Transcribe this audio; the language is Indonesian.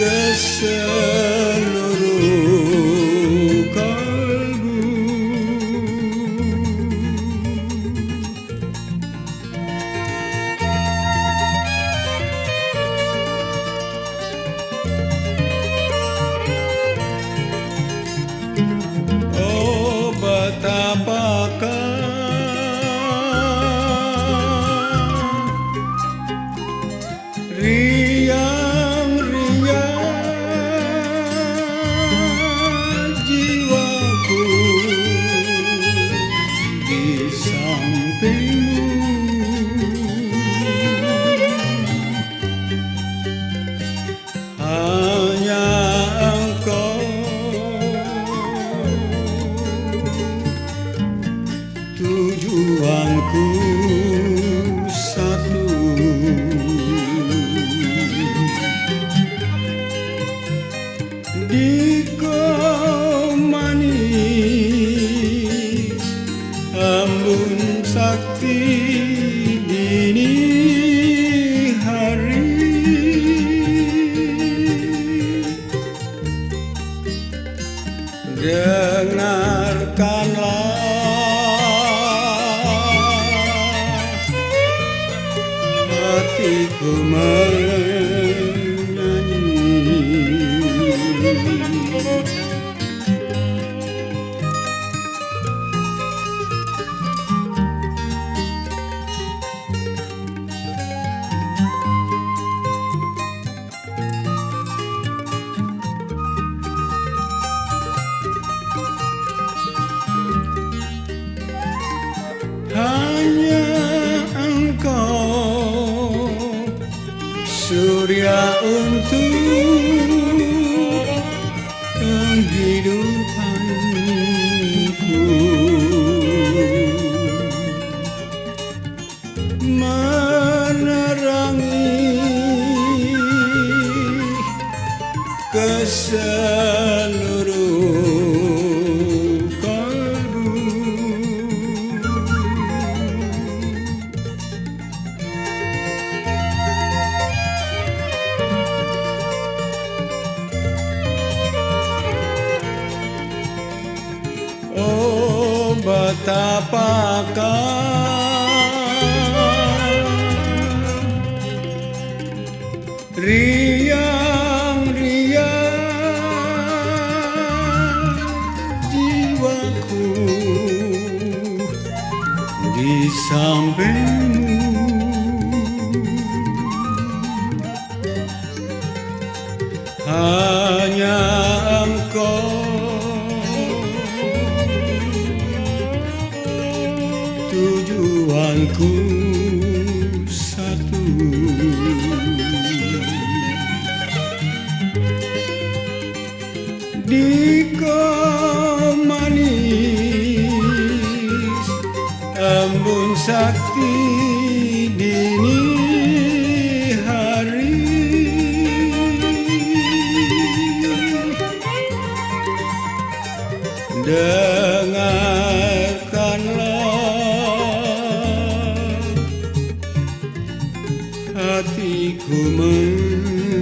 kesel sakti dini hari. Dengarkanlah hatiku mati Surya untuk kehidupanku. Menerangi keseluruh betapakah riang-riang jiwaku di sampingmu tujuanku satu. Di manis embun sakti dini hari. Dan 出门。